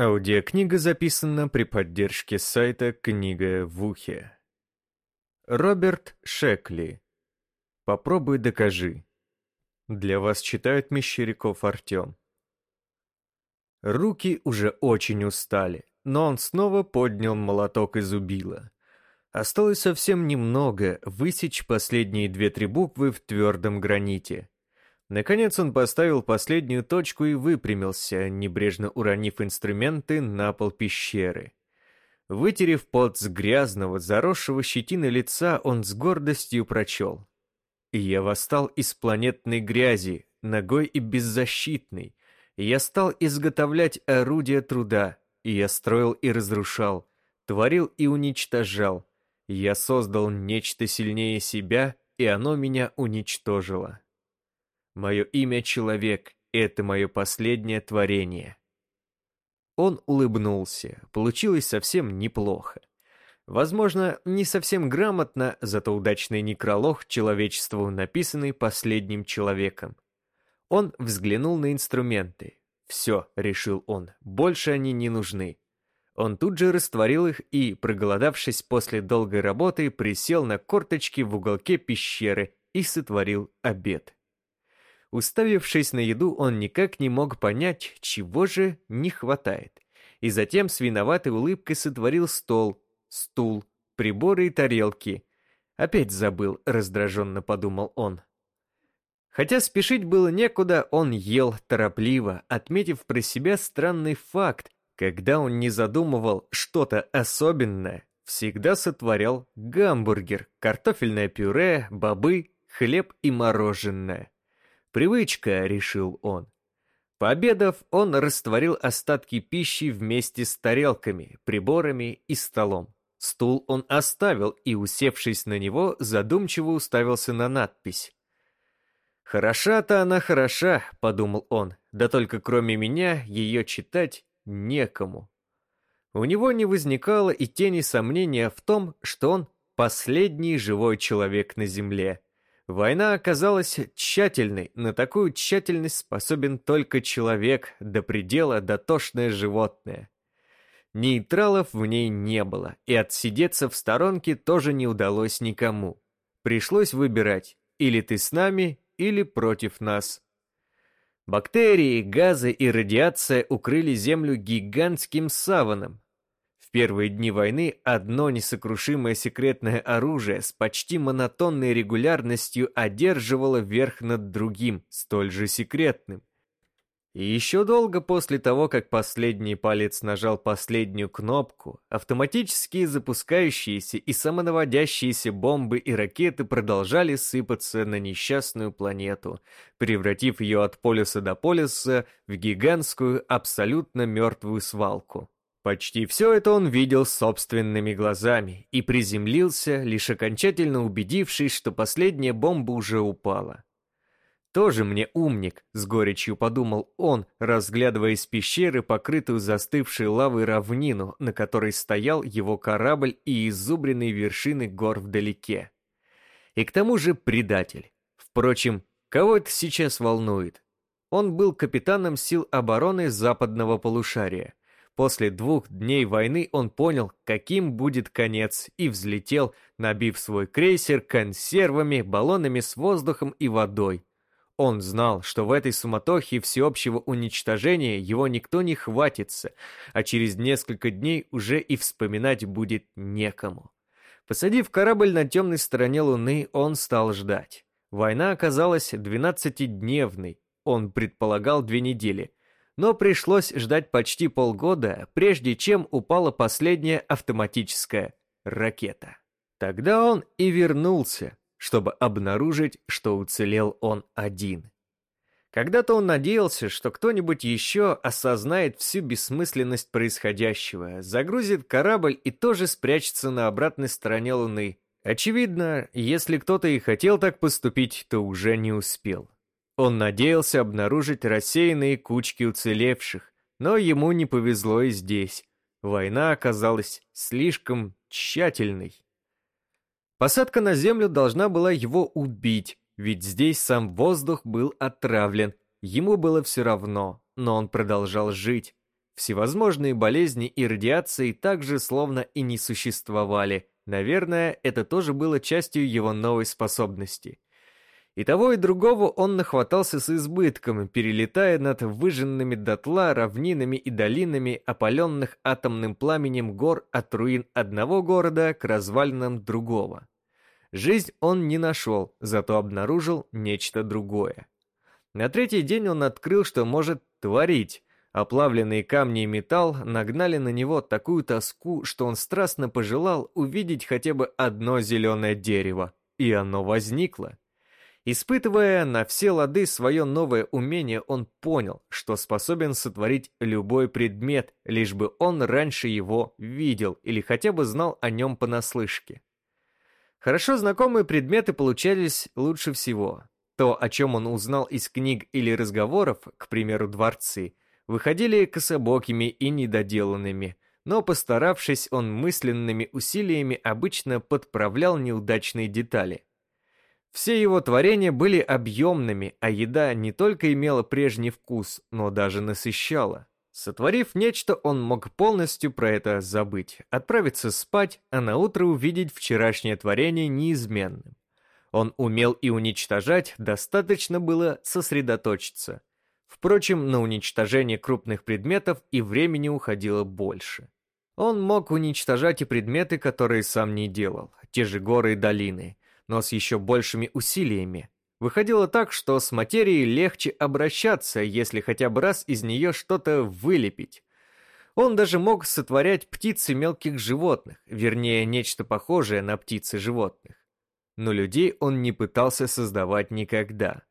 Аудиокнига записана при поддержке сайта «Книга в ухе». Роберт Шекли. Попробуй докажи. Для вас читает Мещеряков Артем. Руки уже очень устали, но он снова поднял молоток и зубило. Осталось совсем немного высечь последние две-три буквы в твердом граните. Наконец он поставил последнюю точку и выпрямился, небрежно уронив инструменты на пол пещеры. Вытерев пот с грязного, заросшего щетиной лица, он с гордостью прочел. «И я восстал из планетной грязи, ногой и беззащитный. Я стал изготовлять орудия труда, и я строил и разрушал, творил и уничтожал. Я создал нечто сильнее себя, и оно меня уничтожило». Мое имя — Человек, это мое последнее творение. Он улыбнулся, получилось совсем неплохо. Возможно, не совсем грамотно, зато удачный некролог человечеству, написанный последним человеком. Он взглянул на инструменты. «Все», — решил он, — «больше они не нужны». Он тут же растворил их и, проголодавшись после долгой работы, присел на корточки в уголке пещеры и сотворил обед. Уставившись на еду, он никак не мог понять, чего же не хватает. И затем с виноватой улыбкой сотворил стол, стул, приборы и тарелки. Опять забыл, раздраженно подумал он. Хотя спешить было некуда, он ел торопливо, отметив про себя странный факт, когда он не задумывал что-то особенное, всегда сотворял гамбургер, картофельное пюре, бобы, хлеб и мороженое. Привычка, решил он. Пообедав, он растворил остатки пищи вместе с тарелками, приборами и столом. Стул он оставил и, усевшись на него, задумчиво уставился на надпись. «Хороша-то она хороша», — подумал он, «да только кроме меня ее читать некому». У него не возникало и тени сомнения в том, что он последний живой человек на Земле — Война оказалась тщательной, на такую тщательность способен только человек, до предела дотошное животное. Нейтралов в ней не было, и отсидеться в сторонке тоже не удалось никому. Пришлось выбирать, или ты с нами, или против нас. Бактерии, газы и радиация укрыли Землю гигантским саваном, в первые дни войны одно несокрушимое секретное оружие с почти монотонной регулярностью одерживало верх над другим, столь же секретным. И еще долго после того, как последний палец нажал последнюю кнопку, автоматические запускающиеся и самонаводящиеся бомбы и ракеты продолжали сыпаться на несчастную планету, превратив ее от полюса до полюса в гигантскую, абсолютно мертвую свалку. Почти все это он видел собственными глазами и приземлился, лишь окончательно убедившись, что последняя бомба уже упала. «Тоже мне умник», — с горечью подумал он, разглядывая из пещеры покрытую застывшей лавой равнину, на которой стоял его корабль и изубренные вершины гор вдалеке. И к тому же предатель. Впрочем, кого это сейчас волнует? Он был капитаном сил обороны западного полушария. После двух дней войны он понял, каким будет конец, и взлетел, набив свой крейсер консервами, баллонами с воздухом и водой. Он знал, что в этой суматохе всеобщего уничтожения его никто не хватится, а через несколько дней уже и вспоминать будет некому. Посадив корабль на темной стороне Луны, он стал ждать. Война оказалась двенадцатидневной, он предполагал две недели – но пришлось ждать почти полгода, прежде чем упала последняя автоматическая ракета. Тогда он и вернулся, чтобы обнаружить, что уцелел он один. Когда-то он надеялся, что кто-нибудь еще осознает всю бессмысленность происходящего, загрузит корабль и тоже спрячется на обратной стороне Луны. Очевидно, если кто-то и хотел так поступить, то уже не успел. Он надеялся обнаружить рассеянные кучки уцелевших, но ему не повезло и здесь. Война оказалась слишком тщательной. Посадка на землю должна была его убить, ведь здесь сам воздух был отравлен. Ему было все равно, но он продолжал жить. Всевозможные болезни и радиации также словно и не существовали. Наверное, это тоже было частью его новой способности. И того, и другого он нахватался с избытком, перелетая над выжженными дотла равнинами и долинами, опаленных атомным пламенем гор от руин одного города к развалинам другого. Жизнь он не нашел, зато обнаружил нечто другое. На третий день он открыл, что может творить. Оплавленные камни и металл нагнали на него такую тоску, что он страстно пожелал увидеть хотя бы одно зеленое дерево. И оно возникло. Испытывая на все лады свое новое умение, он понял, что способен сотворить любой предмет, лишь бы он раньше его видел или хотя бы знал о нем понаслышке. Хорошо знакомые предметы получались лучше всего. То, о чем он узнал из книг или разговоров, к примеру, дворцы, выходили кособокими и недоделанными, но постаравшись, он мысленными усилиями обычно подправлял неудачные детали. Все его творения были объемными, а еда не только имела прежний вкус, но даже насыщала. Сотворив нечто, он мог полностью про это забыть, отправиться спать, а на утро увидеть вчерашнее творение неизменным. Он умел и уничтожать, достаточно было сосредоточиться. Впрочем, на уничтожение крупных предметов и времени уходило больше. Он мог уничтожать и предметы, которые сам не делал, те же горы и долины, но с еще большими усилиями. Выходило так, что с материей легче обращаться, если хотя бы раз из нее что-то вылепить. Он даже мог сотворять птиц и мелких животных, вернее, нечто похожее на птиц и животных но людей он не пытался создавать никогда.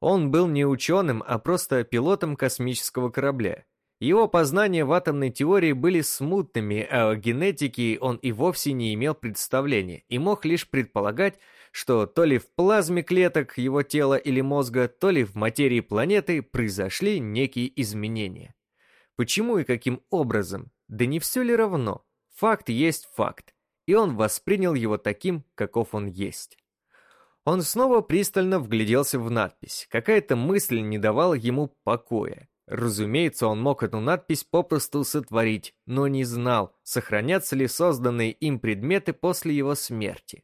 Он был не ученым, а просто пилотом космического корабля. Его познания в атомной теории были смутными, а о генетике он и вовсе не имел представления и мог лишь предполагать, что то ли в плазме клеток его тела или мозга, то ли в материи планеты произошли некие изменения. Почему и каким образом? Да не все ли равно? Факт есть факт и он воспринял его таким, каков он есть. Он снова пристально вгляделся в надпись. Какая-то мысль не давала ему покоя. Разумеется, он мог эту надпись попросту сотворить, но не знал, сохранятся ли созданные им предметы после его смерти.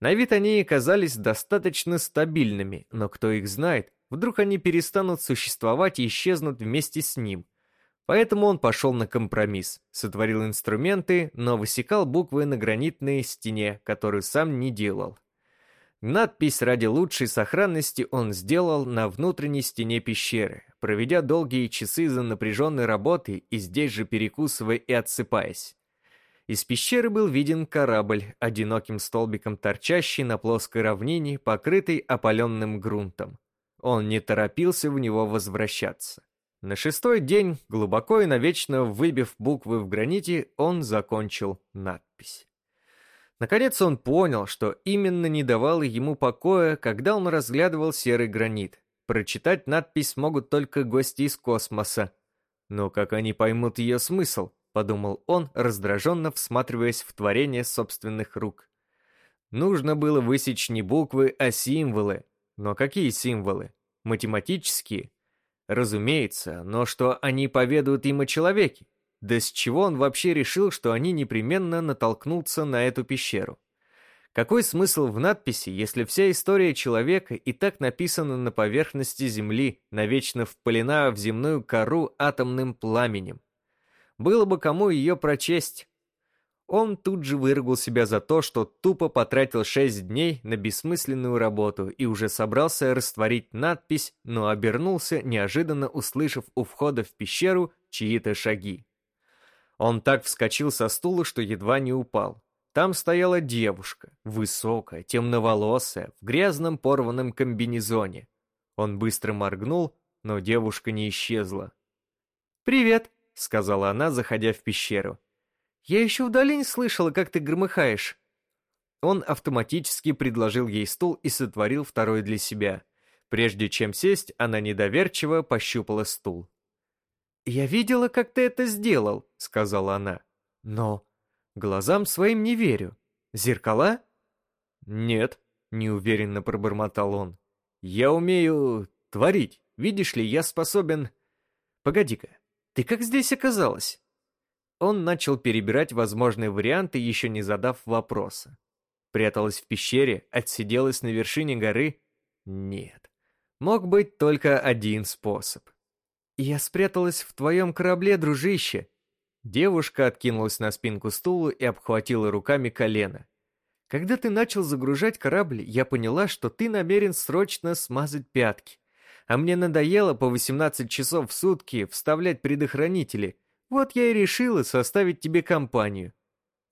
На вид они казались достаточно стабильными, но кто их знает, вдруг они перестанут существовать и исчезнут вместе с ним, Поэтому он пошел на компромисс, сотворил инструменты, но высекал буквы на гранитной стене, которую сам не делал. Надпись ради лучшей сохранности он сделал на внутренней стене пещеры, проведя долгие часы за напряженной работой и здесь же перекусывая и отсыпаясь. Из пещеры был виден корабль, одиноким столбиком торчащий на плоской равнине, покрытый опаленным грунтом. Он не торопился в него возвращаться. На шестой день, глубоко и навечно выбив буквы в граните, он закончил надпись. Наконец он понял, что именно не давало ему покоя, когда он разглядывал серый гранит. Прочитать надпись могут только гости из космоса. Но как они поймут ее смысл, подумал он, раздраженно всматриваясь в творение собственных рук. Нужно было высечь не буквы, а символы. Но какие символы? Математические? Разумеется, но что они поведают им о человеке? Да с чего он вообще решил, что они непременно натолкнутся на эту пещеру? Какой смысл в надписи, если вся история человека и так написана на поверхности Земли, навечно впалена в земную кору атомным пламенем? Было бы кому ее прочесть, он тут же выругал себя за то, что тупо потратил шесть дней на бессмысленную работу и уже собрался растворить надпись, но обернулся, неожиданно услышав у входа в пещеру чьи-то шаги. Он так вскочил со стула, что едва не упал. Там стояла девушка, высокая, темноволосая, в грязном порванном комбинезоне. Он быстро моргнул, но девушка не исчезла. «Привет», — сказала она, заходя в пещеру. Я еще вдали не слышала, как ты громыхаешь». Он автоматически предложил ей стул и сотворил второй для себя. Прежде чем сесть, она недоверчиво пощупала стул. «Я видела, как ты это сделал», — сказала она. «Но глазам своим не верю. Зеркала?» «Нет», — неуверенно пробормотал он. «Я умею творить. Видишь ли, я способен...» «Погоди-ка, Ты как здесь оказалась?» Он начал перебирать возможные варианты, еще не задав вопроса. Пряталась в пещере, отсиделась на вершине горы? Нет. Мог быть только один способ. «Я спряталась в твоем корабле, дружище!» Девушка откинулась на спинку стула и обхватила руками колено. «Когда ты начал загружать корабль, я поняла, что ты намерен срочно смазать пятки. А мне надоело по 18 часов в сутки вставлять предохранители. Вот я и решила составить тебе компанию.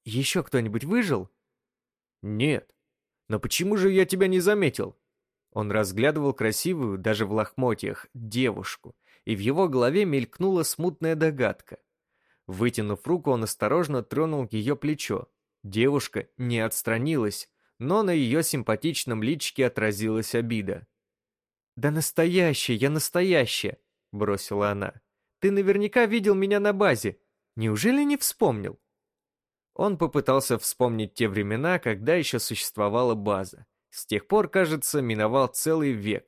Еще кто-нибудь выжил?» «Нет. Но почему же я тебя не заметил?» Он разглядывал красивую, даже в лохмотьях, девушку — и в его голове мелькнула смутная догадка. Вытянув руку, он осторожно тронул ее плечо. Девушка не отстранилась, но на ее симпатичном личике отразилась обида. «Да настоящая, я настоящая!» — бросила она. «Ты наверняка видел меня на базе. Неужели не вспомнил?» Он попытался вспомнить те времена, когда еще существовала база. С тех пор, кажется, миновал целый век.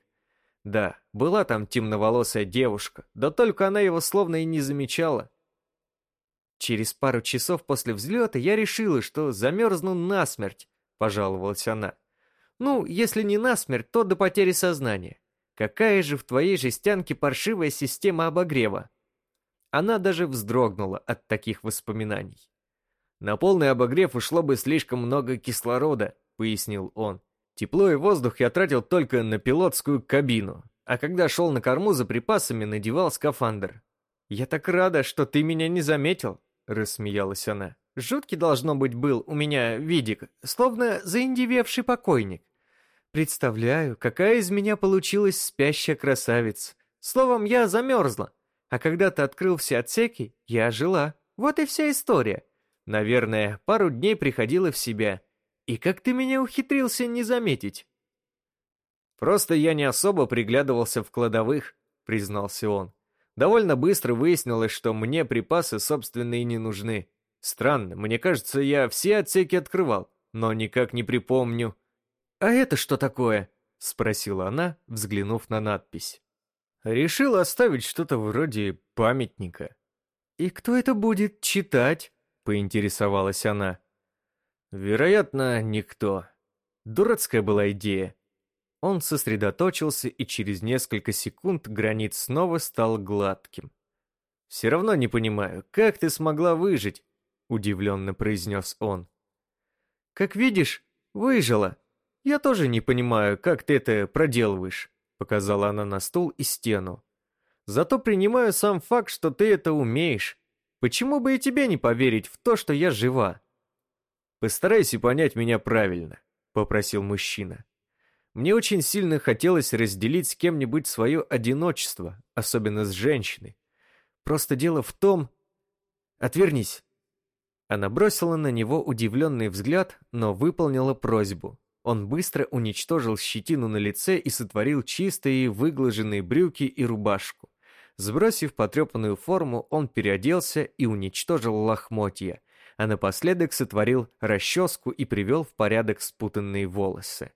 Да, была там темноволосая девушка, да только она его словно и не замечала. Через пару часов после взлета я решила, что замерзну насмерть, пожаловалась она. Ну, если не насмерть, то до потери сознания. Какая же в твоей жестянке паршивая система обогрева? Она даже вздрогнула от таких воспоминаний. На полный обогрев ушло бы слишком много кислорода, пояснил он. Тепло и воздух я тратил только на пилотскую кабину, а когда шел на корму за припасами, надевал скафандр. «Я так рада, что ты меня не заметил», — рассмеялась она. «Жуткий, должно быть, был у меня видик, словно заиндевевший покойник. Представляю, какая из меня получилась спящая красавица. Словом, я замерзла. А когда ты открыл все отсеки, я жила. Вот и вся история. Наверное, пару дней приходила в себя. И как ты меня ухитрился не заметить?» «Просто я не особо приглядывался в кладовых», — признался он. «Довольно быстро выяснилось, что мне припасы собственные не нужны. Странно, мне кажется, я все отсеки открывал, но никак не припомню». «А это что такое?» — спросила она, взглянув на надпись. Решил оставить что-то вроде памятника. «И кто это будет читать?» — поинтересовалась она. Вероятно, никто. Дурацкая была идея. Он сосредоточился, и через несколько секунд гранит снова стал гладким. «Все равно не понимаю, как ты смогла выжить?» — удивленно произнес он. «Как видишь, выжила. Я тоже не понимаю, как ты это проделываешь», — показала она на стул и стену. «Зато принимаю сам факт, что ты это умеешь. Почему бы и тебе не поверить в то, что я жива?» «Постарайся понять меня правильно», — попросил мужчина. «Мне очень сильно хотелось разделить с кем-нибудь свое одиночество, особенно с женщиной. Просто дело в том... Отвернись!» Она бросила на него удивленный взгляд, но выполнила просьбу. Он быстро уничтожил щетину на лице и сотворил чистые выглаженные брюки и рубашку. Сбросив потрепанную форму, он переоделся и уничтожил лохмотья, а напоследок сотворил расческу и привел в порядок спутанные волосы.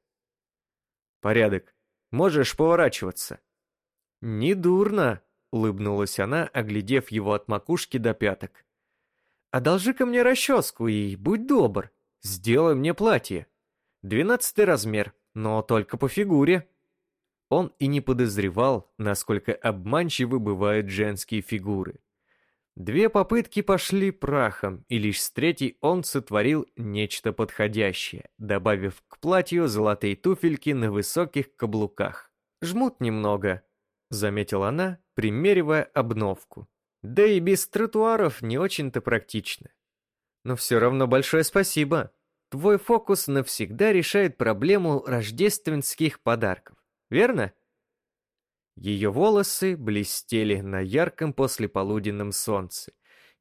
«Порядок. Можешь поворачиваться». «Недурно», — улыбнулась она, оглядев его от макушки до пяток. «Одолжи-ка мне расческу и будь добр, сделай мне платье. Двенадцатый размер, но только по фигуре». Он и не подозревал, насколько обманчивы бывают женские фигуры. Две попытки пошли прахом, и лишь с третьей он сотворил нечто подходящее, добавив к платью золотые туфельки на высоких каблуках. «Жмут немного», — заметила она, примеривая обновку. «Да и без тротуаров не очень-то практично. Но все равно большое спасибо. Твой фокус навсегда решает проблему рождественских подарков, верно?» Ее волосы блестели на ярком послеполуденном солнце.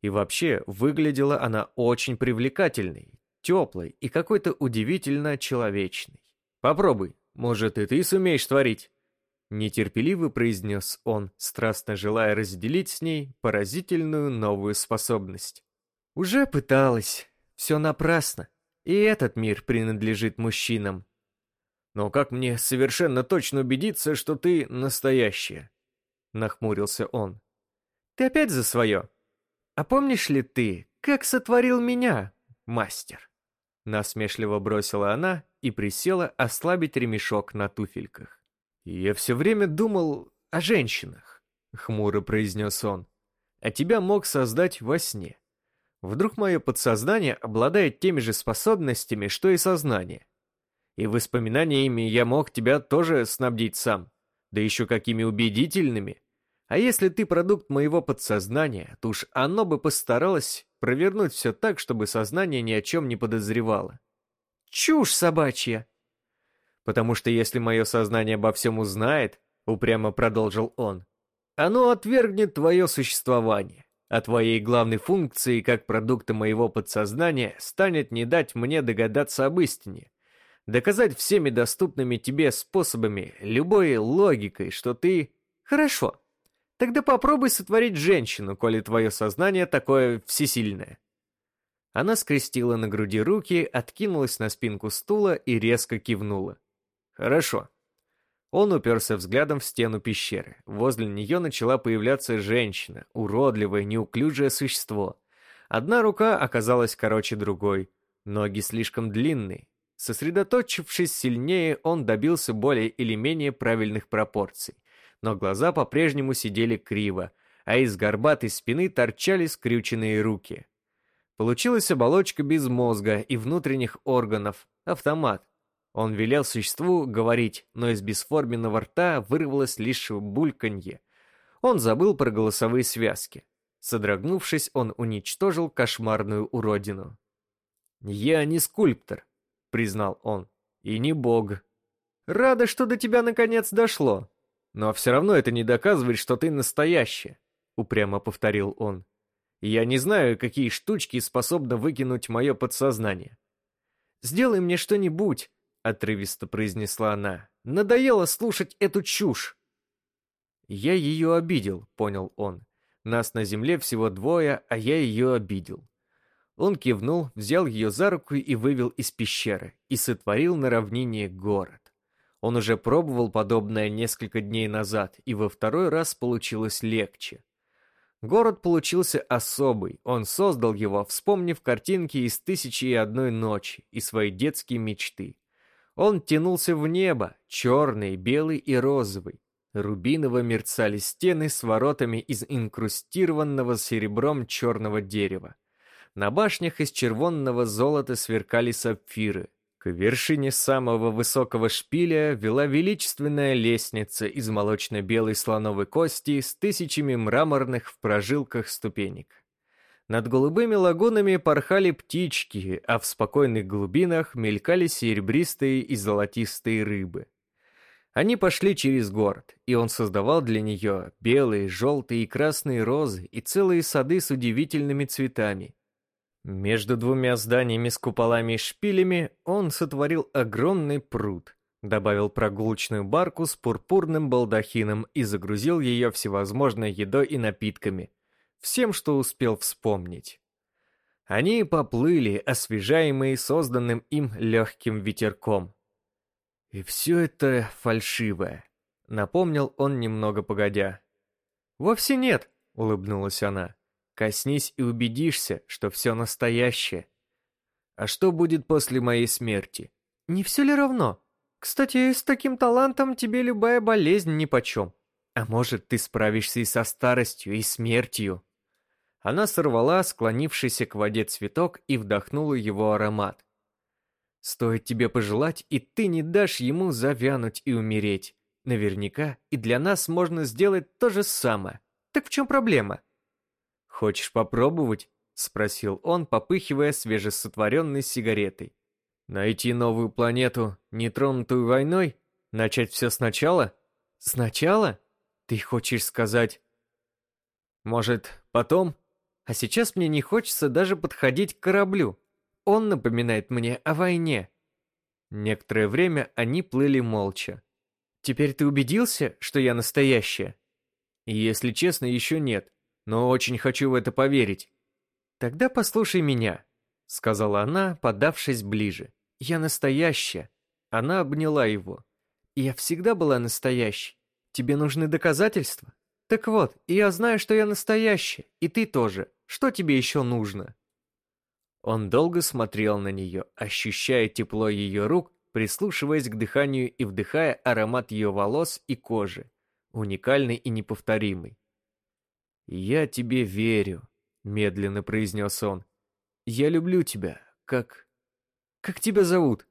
И вообще, выглядела она очень привлекательной, теплой и какой-то удивительно человечной. «Попробуй, может, и ты сумеешь творить?» Нетерпеливо произнес он, страстно желая разделить с ней поразительную новую способность. «Уже пыталась. Все напрасно. И этот мир принадлежит мужчинам. Но как мне совершенно точно убедиться, что ты настоящая? Нахмурился он. Ты опять за свое? А помнишь ли ты, как сотворил меня, мастер?» Насмешливо бросила она и присела ослабить ремешок на туфельках. «Я все время думал о женщинах», — хмуро произнес он. «А тебя мог создать во сне. Вдруг мое подсознание обладает теми же способностями, что и сознание. И воспоминаниями я мог тебя тоже снабдить сам, да еще какими убедительными. А если ты продукт моего подсознания, то уж оно бы постаралось провернуть все так, чтобы сознание ни о чем не подозревало. Чушь собачья! Потому что если мое сознание обо всем узнает, упрямо продолжил он, оно отвергнет твое существование а твоей главной функцией как продукта моего подсознания станет не дать мне догадаться об истине. Доказать всеми доступными тебе способами, любой логикой, что ты... Хорошо. Тогда попробуй сотворить женщину, коли твое сознание такое всесильное. Она скрестила на груди руки, откинулась на спинку стула и резко кивнула. Хорошо. Он уперся взглядом в стену пещеры. Возле нее начала появляться женщина, уродливое, неуклюжее существо. Одна рука оказалась короче другой, ноги слишком длинные. Сосредоточившись сильнее, он добился более или менее правильных пропорций. Но глаза по-прежнему сидели криво, а из горбатой спины торчали скрюченные руки. Получилась оболочка без мозга и внутренних органов, автомат, он велел существу говорить, но из бесформенного рта вырвалось лишь бульканье. Он забыл про голосовые связки. Содрогнувшись, он уничтожил кошмарную уродину. «Я не скульптор», — признал он, — «и не бог. Рада, что до тебя наконец дошло. Но все равно это не доказывает, что ты настоящая», — упрямо повторил он. «Я не знаю, какие штучки способны выкинуть мое подсознание». «Сделай мне что-нибудь, отрывисто произнесла она. Надоело слушать эту чушь. Я ее обидел, понял он. Нас на земле всего двое, а я ее обидел. Он кивнул, взял ее за руку и вывел из пещеры, и сотворил на равнине город. Он уже пробовал подобное несколько дней назад, и во второй раз получилось легче. Город получился особый, он создал его, вспомнив картинки из «Тысячи и одной ночи» и свои детские мечты. Он тянулся в небо, черный, белый и розовый. Рубиново мерцали стены с воротами из инкрустированного серебром черного дерева. На башнях из червонного золота сверкали сапфиры. К вершине самого высокого шпиля вела величественная лестница из молочно-белой слоновой кости с тысячами мраморных в прожилках ступенек. Над голубыми лагунами порхали птички, а в спокойных глубинах мелькали серебристые и золотистые рыбы. Они пошли через город, и он создавал для нее белые, желтые и красные розы и целые сады с удивительными цветами. Между двумя зданиями с куполами и шпилями он сотворил огромный пруд, добавил прогулочную барку с пурпурным балдахином и загрузил ее всевозможной едой и напитками – всем, что успел вспомнить. Они поплыли, освежаемые созданным им легким ветерком. И все это фальшивое, напомнил он немного погодя. Вовсе нет, улыбнулась она. Коснись и убедишься, что все настоящее. А что будет после моей смерти? Не все ли равно? Кстати, с таким талантом тебе любая болезнь нипочем. А может, ты справишься и со старостью, и смертью. Она сорвала склонившийся к воде цветок и вдохнула его аромат. Стоит тебе пожелать, и ты не дашь ему завянуть и умереть. Наверняка и для нас можно сделать то же самое. Так в чем проблема? Хочешь попробовать? Спросил он, попыхивая свежесотворенной сигаретой. Найти новую планету, нетронутую войной? Начать все сначала? Сначала? Ты хочешь сказать... Может, потом? А сейчас мне не хочется даже подходить к кораблю. Он напоминает мне о войне. Некоторое время они плыли молча. Теперь ты убедился, что я настоящая? Если честно, еще нет, но очень хочу в это поверить. Тогда послушай меня, сказала она, подавшись ближе. Я настоящая. Она обняла его. Я всегда была настоящей. Тебе нужны доказательства? Так вот, я знаю, что я настоящий, и ты тоже. Что тебе еще нужно?» Он долго смотрел на нее, ощущая тепло ее рук, прислушиваясь к дыханию и вдыхая аромат ее волос и кожи, уникальный и неповторимый. «Я тебе верю», — медленно произнес он. «Я люблю тебя, как... Как тебя зовут?»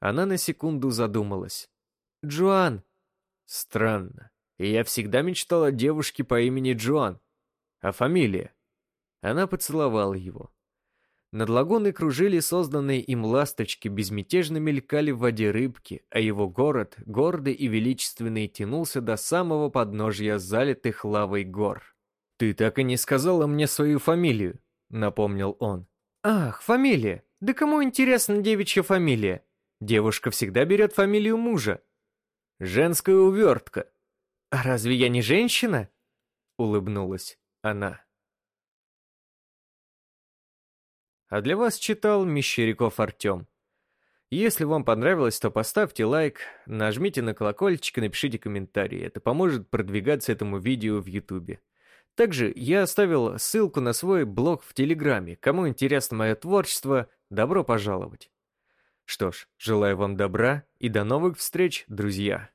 Она на секунду задумалась. «Джоан». «Странно. Я всегда мечтал о девушке по имени Джоан. А фамилия?» Она поцеловала его. Над лагуной кружили созданные им ласточки, безмятежно мелькали в воде рыбки, а его город, гордый и величественный, тянулся до самого подножья залитых лавой гор. «Ты так и не сказала мне свою фамилию», — напомнил он. «Ах, фамилия! Да кому интересна девичья фамилия? Девушка всегда берет фамилию мужа». «Женская увертка». «А разве я не женщина?» — улыбнулась она. А для вас читал Мещеряков Артем. Если вам понравилось, то поставьте лайк, нажмите на колокольчик и напишите комментарий. Это поможет продвигаться этому видео в Ютубе. Также я оставил ссылку на свой блог в Телеграме. Кому интересно мое творчество, добро пожаловать. Что ж, желаю вам добра и до новых встреч, друзья.